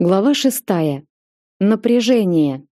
Глава шестая. Напряжение.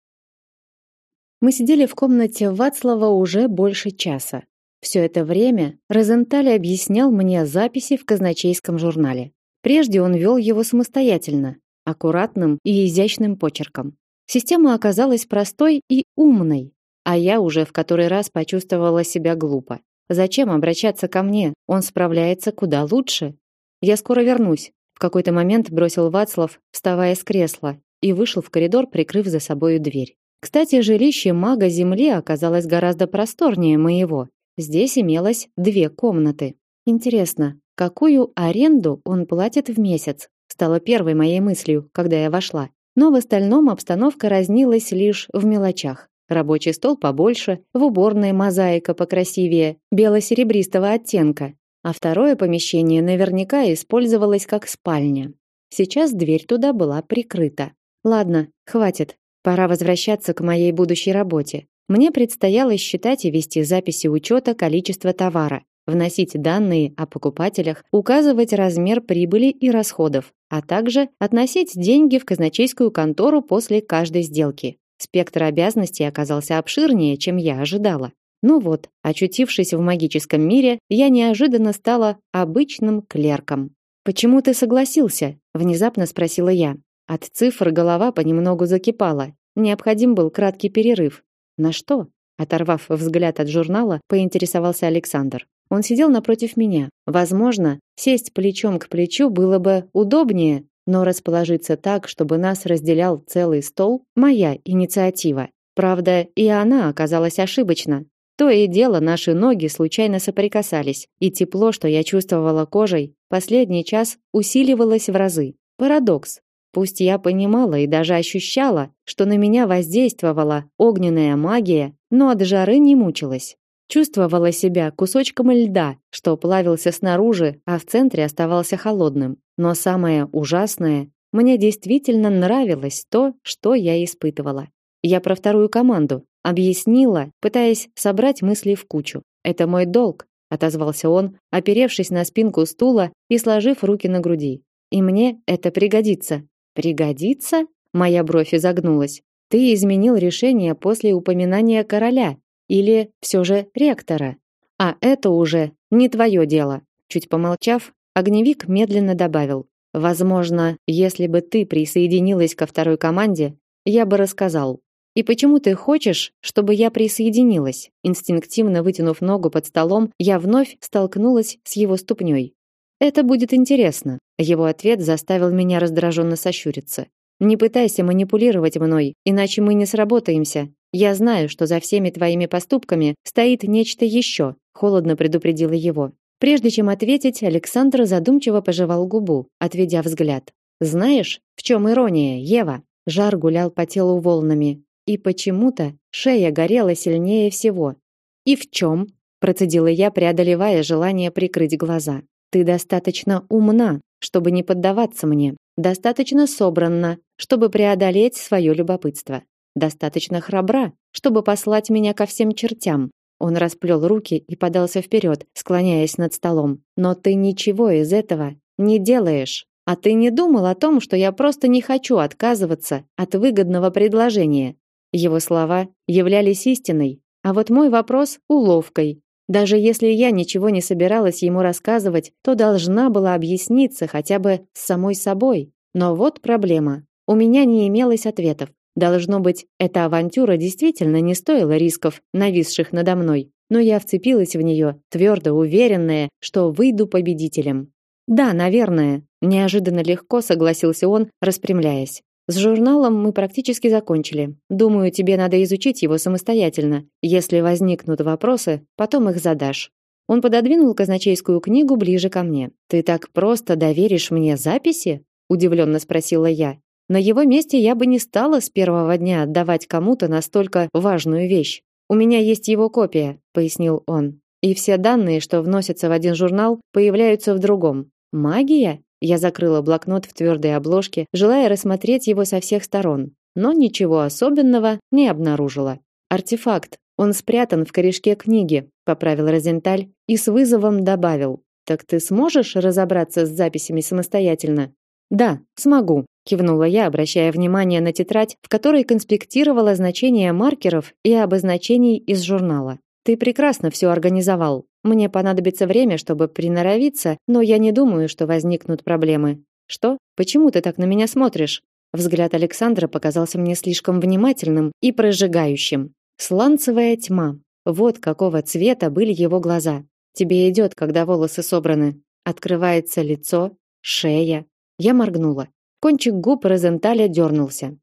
Мы сидели в комнате Вацлава уже больше часа. Все это время Розенталь объяснял мне записи в казначейском журнале. Прежде он вел его самостоятельно, аккуратным и изящным почерком. Система оказалась простой и умной, а я уже в который раз почувствовала себя глупо. Зачем обращаться ко мне? Он справляется куда лучше. Я скоро вернусь, какой-то момент бросил Вацлав, вставая с кресла, и вышел в коридор, прикрыв за собой дверь. Кстати, жилище мага Земли оказалось гораздо просторнее моего. Здесь имелось две комнаты. Интересно, какую аренду он платит в месяц? Стало первой моей мыслью, когда я вошла. Но в остальном обстановка разнилась лишь в мелочах. Рабочий стол побольше, в уборной мозаика покрасивее, бело-серебристого оттенка, а второе помещение наверняка использовалось как спальня. Сейчас дверь туда была прикрыта. Ладно, хватит. Пора возвращаться к моей будущей работе. Мне предстояло считать и вести записи учета количества товара, вносить данные о покупателях, указывать размер прибыли и расходов, а также относить деньги в казначейскую контору после каждой сделки. Спектр обязанностей оказался обширнее, чем я ожидала. Ну вот, очутившись в магическом мире, я неожиданно стала обычным клерком. Почему ты согласился? внезапно спросила я. От цифр голова понемногу закипала. Необходим был краткий перерыв. На что? Оторвав взгляд от журнала, поинтересовался Александр. Он сидел напротив меня. Возможно, сесть плечом к плечу было бы удобнее, но расположиться так, чтобы нас разделял целый стол моя инициатива. Правда, и она оказалась ошибочна. То и дело наши ноги случайно соприкасались, и тепло, что я чувствовала кожей, последний час усиливалось в разы. Парадокс. Пусть я понимала и даже ощущала, что на меня воздействовала огненная магия, но от жары не мучилась. Чувствовала себя кусочком льда, что плавился снаружи, а в центре оставался холодным. Но самое ужасное, мне действительно нравилось то, что я испытывала. Я про вторую команду, объяснила, пытаясь собрать мысли в кучу. Это мой долг, отозвался он, оперевшись на спинку стула и сложив руки на груди. И мне это пригодится. Пригодится? Моя бровь изогнулась. Ты изменил решение после упоминания короля или все же ректора? А это уже не твое дело. Чуть помолчав, огневик медленно добавил: Возможно, если бы ты присоединилась ко второй команде, я бы рассказал. И почему ты хочешь, чтобы я присоединилась? Инстинктивно вытянув ногу под столом, я вновь столкнулась с его ступней. Это будет интересно. Его ответ заставил меня раздраженно сощуриться. Не пытайся манипулировать мной, иначе мы не сработаемся. Я знаю, что за всеми твоими поступками стоит нечто еще. холодно предупредила его. Прежде чем ответить, Александр задумчиво пожевал губу, отведя взгляд. Знаешь, в чем ирония, Ева? Жар гулял по телу волнами и почему-то шея горела сильнее всего. И в чем? процедила я, преодолевая желание прикрыть глаза. Ты достаточно умна, чтобы не поддаваться мне, достаточно собранна, чтобы преодолеть свое любопытство, достаточно храбра, чтобы послать меня ко всем чертям. Он расплел руки и подался вперед, склоняясь над столом. Но ты ничего из этого не делаешь. А ты не думал о том, что я просто не хочу отказываться от выгодного предложения? Его слова являлись истиной, а вот мой вопрос уловкой. Даже если я ничего не собиралась ему рассказывать, то должна была объясниться хотя бы с самой собой. Но вот проблема. У меня не имелось ответов. Должно быть, эта авантюра действительно не стоила рисков, нависших надо мной. Но я вцепилась в нее, твердо уверенная, что выйду победителем. Да, наверное, неожиданно легко согласился он, распрямляясь. С журналом мы практически закончили. Думаю, тебе надо изучить его самостоятельно. Если возникнут вопросы, потом их задашь. Он пододвинул казначейскую книгу ближе ко мне. Ты так просто доверишь мне записи? удивленно спросила я. На его месте я бы не стала с первого дня отдавать кому-то настолько важную вещь. У меня есть его копия, пояснил он. И все данные, что вносятся в один журнал, появляются в другом. Магия? Я закрыла блокнот в твердой обложке, желая рассмотреть его со всех сторон, но ничего особенного не обнаружила. Артефакт. Он спрятан в корешке книги, поправил Розенталь и с вызовом добавил: "Так ты сможешь разобраться с записями самостоятельно?" "Да, смогу", кивнула я, обращая внимание на тетрадь, в которой конспектировала значения маркеров и обозначений из журнала. Ты прекрасно все организовал. Мне понадобится время, чтобы приноровиться, но я не думаю, что возникнут проблемы. Что? Почему ты так на меня смотришь? Взгляд Александра показался мне слишком внимательным и прожигающим. Сланцевая тьма. Вот какого цвета были его глаза. Тебе идет, когда волосы собраны. Открывается лицо, шея. Я моргнула. Кончик губ Розенталя дернулся.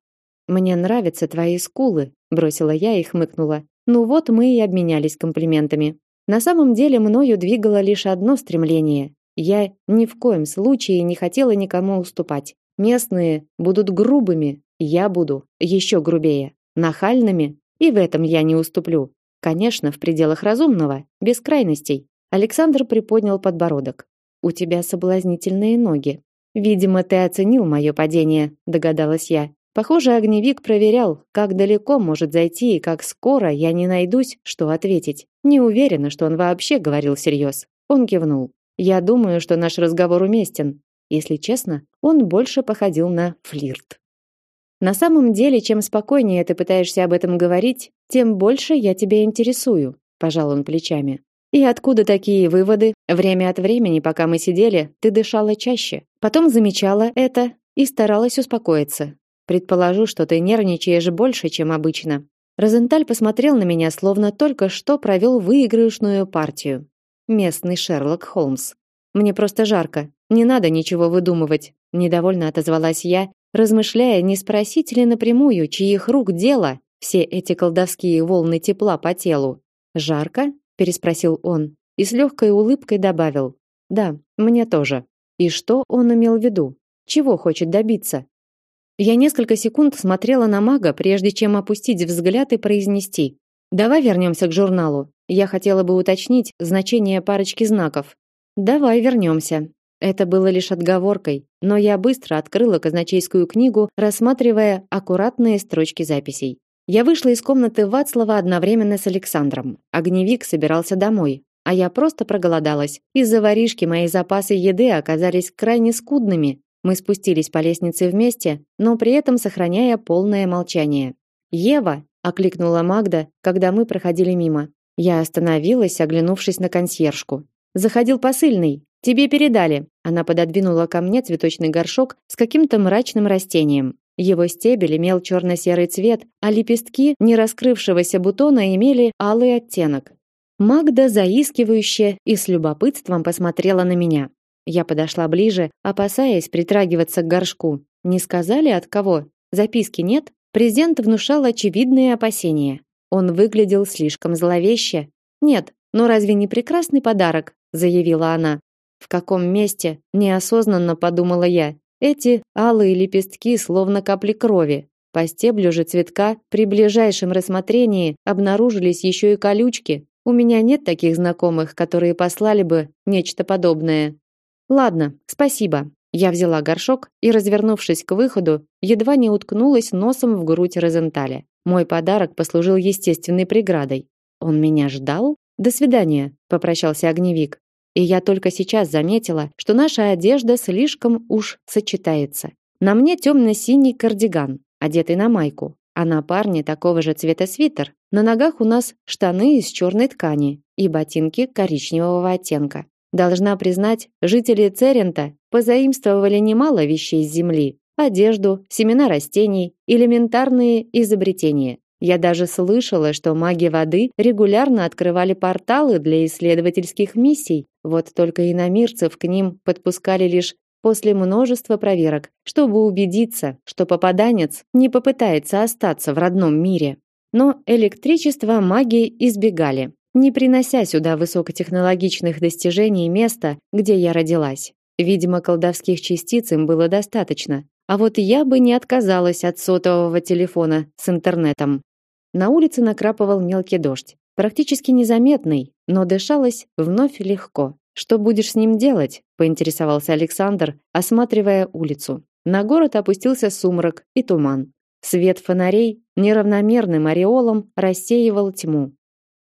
Мне нравятся твои скулы, бросила я и хмыкнула. Ну вот мы и обменялись комплиментами. На самом деле мною двигало лишь одно стремление. Я ни в коем случае не хотела никому уступать. Местные будут грубыми, я буду еще грубее, нахальными, и в этом я не уступлю. Конечно, в пределах разумного, без крайностей. Александр приподнял подбородок. У тебя соблазнительные ноги. Видимо, ты оценил мое падение, догадалась я. Похоже, огневик проверял, как далеко может зайти и как скоро я не найдусь, что ответить. Не уверена, что он вообще говорил всерьез. Он кивнул. Я думаю, что наш разговор уместен. Если честно, он больше походил на флирт. На самом деле, чем спокойнее ты пытаешься об этом говорить, тем больше я тебя интересую, пожал он плечами. И откуда такие выводы? Время от времени, пока мы сидели, ты дышала чаще. Потом замечала это и старалась успокоиться. Предположу, что ты нервничаешь больше, чем обычно. Розенталь посмотрел на меня, словно только что провел выигрышную партию. Местный Шерлок Холмс. Мне просто жарко. Не надо ничего выдумывать, недовольно отозвалась я, размышляя, не спросить ли напрямую, чьих рук дело все эти колдовские волны тепла по телу. Жарко? переспросил он и с легкой улыбкой добавил: "Да, мне тоже". И что он имел в виду? Чего хочет добиться? Я несколько секунд смотрела на мага, прежде чем опустить взгляд и произнести: "Давай вернемся к журналу. Я хотела бы уточнить значение парочки знаков". "Давай вернемся». Это было лишь отговоркой, но я быстро открыла казначейскую книгу, рассматривая аккуратные строчки записей. Я вышла из комнаты Вацлава одновременно с Александром. Огневик собирался домой, а я просто проголодалась. Из-за воришки мои запасы еды оказались крайне скудными, мы спустились по лестнице вместе, но при этом сохраняя полное молчание. "Ева", окликнула Магда, когда мы проходили мимо. Я остановилась, оглянувшись на консьержку. "Заходил посыльный. Тебе передали". Она пододвинула ко мне цветочный горшок с каким-то мрачным растением. Его стебель имел черно серый цвет, а лепестки не раскрывшегося бутона имели алый оттенок. Магда заискивающе и с любопытством посмотрела на меня. Я подошла ближе, опасаясь притрагиваться к горшку. Не сказали от кого? Записки нет? Презент внушал очевидные опасения. Он выглядел слишком зловеще. Нет, но разве не прекрасный подарок, заявила она. В каком месте? неосознанно подумала я. Эти алые лепестки словно капли крови. По стеблю же цветка при ближайшем рассмотрении обнаружились еще и колючки. У меня нет таких знакомых, которые послали бы нечто подобное. Ладно, спасибо. Я взяла горшок и, развернувшись к выходу, едва не уткнулась носом в грудь Розенталя. Мой подарок послужил естественной преградой. Он меня ждал? До свидания, попрощался огневик. И я только сейчас заметила, что наша одежда слишком уж сочетается. На мне темно-синий кардиган, одетый на майку, а на парне такого же цвета свитер. На ногах у нас штаны из черной ткани и ботинки коричневого оттенка. Должна признать, жители Церента позаимствовали немало вещей с земли: одежду, семена растений, элементарные изобретения. Я даже слышала, что маги воды регулярно открывали порталы для исследовательских миссий. Вот только иномирцев к ним подпускали лишь после множества проверок, чтобы убедиться, что попаданец не попытается остаться в родном мире. Но электричество маги избегали не принося сюда высокотехнологичных достижений места, где я родилась. Видимо, колдовских частиц им было достаточно. А вот я бы не отказалась от сотового телефона с интернетом. На улице накрапывал мелкий дождь, практически незаметный, но дышалось вновь легко. Что будешь с ним делать? поинтересовался Александр, осматривая улицу. На город опустился сумрак и туман. Свет фонарей неравномерным ореолом рассеивал тьму.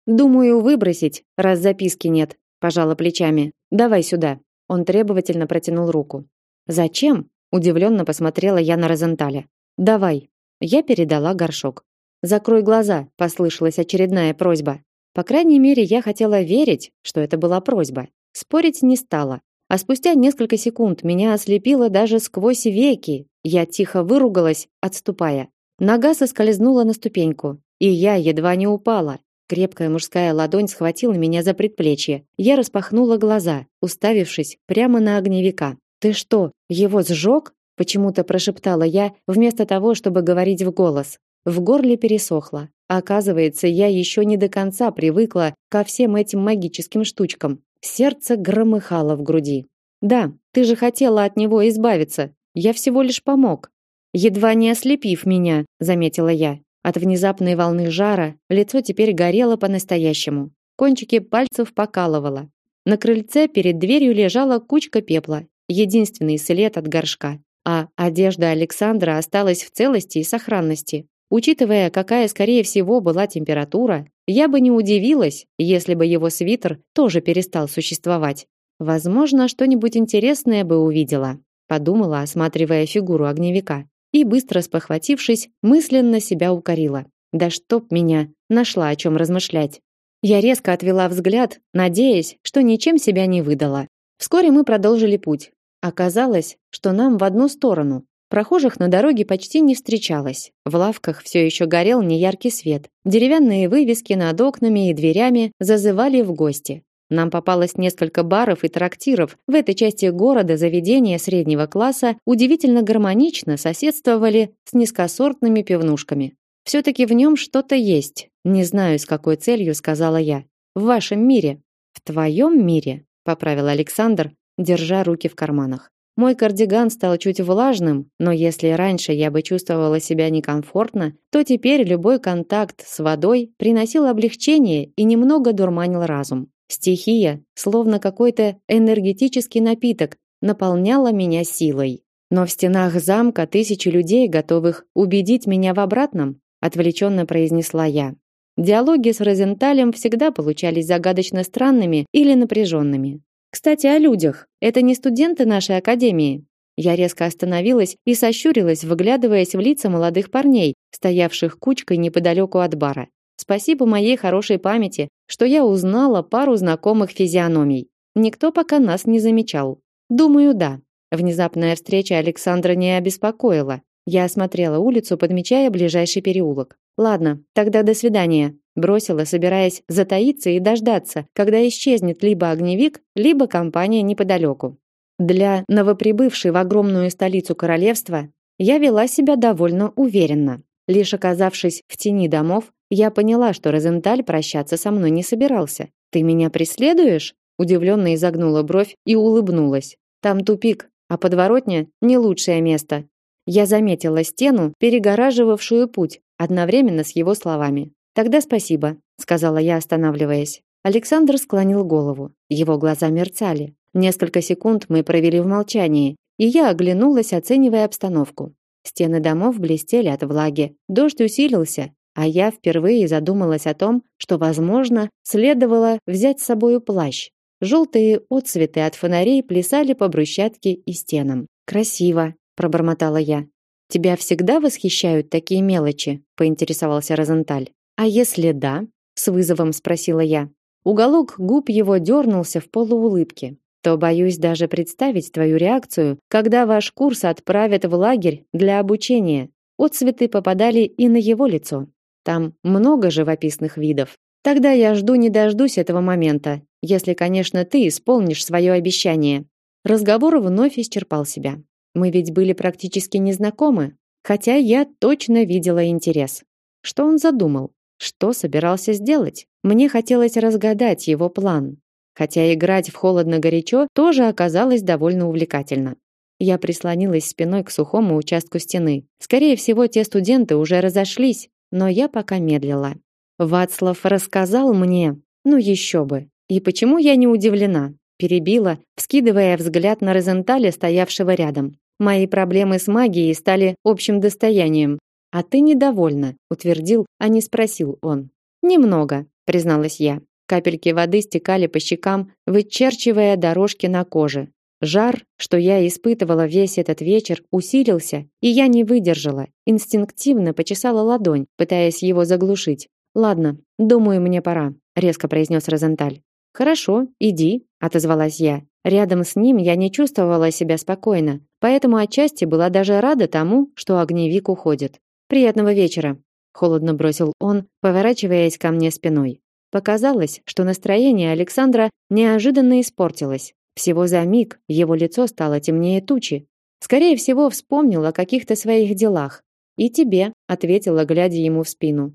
Думаю, выбросить, раз записки нет, пожала плечами. Давай сюда. Он требовательно протянул руку. Зачем? Удивленно посмотрела я на Розенталя. Давай. Я передала горшок. Закрой глаза, послышалась очередная просьба. По крайней мере, я хотела верить, что это была просьба. Спорить не стала. А спустя несколько секунд меня ослепило даже сквозь веки. Я тихо выругалась, отступая. Нога соскользнула на ступеньку, и я едва не упала. Крепкая мужская ладонь схватила меня за предплечье. Я распахнула глаза, уставившись прямо на огневика. Ты что, его сжег? почему-то прошептала я, вместо того, чтобы говорить в голос. В горле пересохло. Оказывается, я еще не до конца привыкла ко всем этим магическим штучкам. Сердце громыхало в груди. Да, ты же хотела от него избавиться. Я всего лишь помог. Едва не ослепив меня, заметила я. От внезапной волны жара лицо теперь горело по-настоящему. Кончики пальцев покалывало. На крыльце перед дверью лежала кучка пепла единственный след от горшка, а одежда Александра осталась в целости и сохранности. Учитывая, какая скорее всего была температура, я бы не удивилась, если бы его свитер тоже перестал существовать. Возможно, что-нибудь интересное бы увидела, подумала, осматривая фигуру огневика, и быстро спохватившись, мысленно себя укорила. Да чтоб меня, нашла о чем размышлять. Я резко отвела взгляд, надеясь, что ничем себя не выдала. Вскоре мы продолжили путь. Оказалось, что нам в одну сторону. Прохожих на дороге почти не встречалось. В лавках все еще горел неяркий свет. Деревянные вывески над окнами и дверями зазывали в гости. Нам попалось несколько баров и трактиров. В этой части города заведения среднего класса удивительно гармонично соседствовали с низкосортными пивнушками. Все-таки в нем что-то есть. Не знаю, с какой целью, сказала я. В вашем мире. В твоем мире, поправил Александр, держа руки в карманах. Мой кардиган стал чуть влажным, но если раньше я бы чувствовала себя некомфортно, то теперь любой контакт с водой приносил облегчение и немного дурманил разум. Стихия, словно какой-то энергетический напиток, наполняла меня силой. Но в стенах замка тысячи людей, готовых убедить меня в обратном, отвлеченно произнесла я. Диалоги с Розенталем всегда получались загадочно странными или напряженными. Кстати, о людях. Это не студенты нашей академии. Я резко остановилась и сощурилась, выглядываясь в лица молодых парней, стоявших кучкой неподалеку от бара. Спасибо моей хорошей памяти, что я узнала пару знакомых физиономий. Никто пока нас не замечал. Думаю, да. Внезапная встреча Александра не обеспокоила. Я осмотрела улицу, подмечая ближайший переулок. Ладно, тогда до свидания, бросила, собираясь затаиться и дождаться, когда исчезнет либо огневик, либо компания неподалеку. Для новоприбывшей в огромную столицу королевства я вела себя довольно уверенно. Лишь оказавшись в тени домов, я поняла, что Розенталь прощаться со мной не собирался. Ты меня преследуешь? Удивленно изогнула бровь и улыбнулась. Там тупик, а подворотня не лучшее место. Я заметила стену, перегораживавшую путь, одновременно с его словами. Тогда спасибо, сказала я, останавливаясь. Александр склонил голову. Его глаза мерцали. Несколько секунд мы провели в молчании, и я оглянулась, оценивая обстановку. Стены домов блестели от влаги. Дождь усилился, а я впервые задумалась о том, что, возможно, следовало взять с собою плащ. Желтые отцветы от фонарей плясали по брусчатке и стенам. Красиво, пробормотала я. Тебя всегда восхищают такие мелочи? поинтересовался Розенталь. А если да? с вызовом спросила я. Уголок губ его дернулся в полуулыбке. То боюсь даже представить твою реакцию, когда ваш курс отправят в лагерь для обучения. Отцветы попадали и на его лицо. Там много живописных видов. Тогда я жду не дождусь этого момента, если, конечно, ты исполнишь свое обещание. Разговор вновь исчерпал себя. Мы ведь были практически незнакомы, хотя я точно видела интерес. Что он задумал? Что собирался сделать? Мне хотелось разгадать его план. Хотя играть в холодно-горячо тоже оказалось довольно увлекательно. Я прислонилась спиной к сухому участку стены. Скорее всего, те студенты уже разошлись, но я пока медлила. Вацлав рассказал мне, ну еще бы. И почему я не удивлена? Перебила, вскидывая взгляд на Розенталя, стоявшего рядом. Мои проблемы с магией стали общим достоянием. А ты недовольна, утвердил, а не спросил он. Немного, призналась я. Капельки воды стекали по щекам, вычерчивая дорожки на коже. Жар, что я испытывала весь этот вечер, усилился, и я не выдержала. Инстинктивно почесала ладонь, пытаясь его заглушить. Ладно, думаю, мне пора, резко произнес Розенталь. Хорошо, иди, отозвалась я. Рядом с ним я не чувствовала себя спокойно, поэтому отчасти была даже рада тому, что огневик уходит. Приятного вечера, холодно бросил он, поворачиваясь ко мне спиной. Показалось, что настроение Александра неожиданно испортилось. Всего за миг его лицо стало темнее тучи. Скорее всего, вспомнил о каких-то своих делах. И тебе, ответила, глядя ему в спину.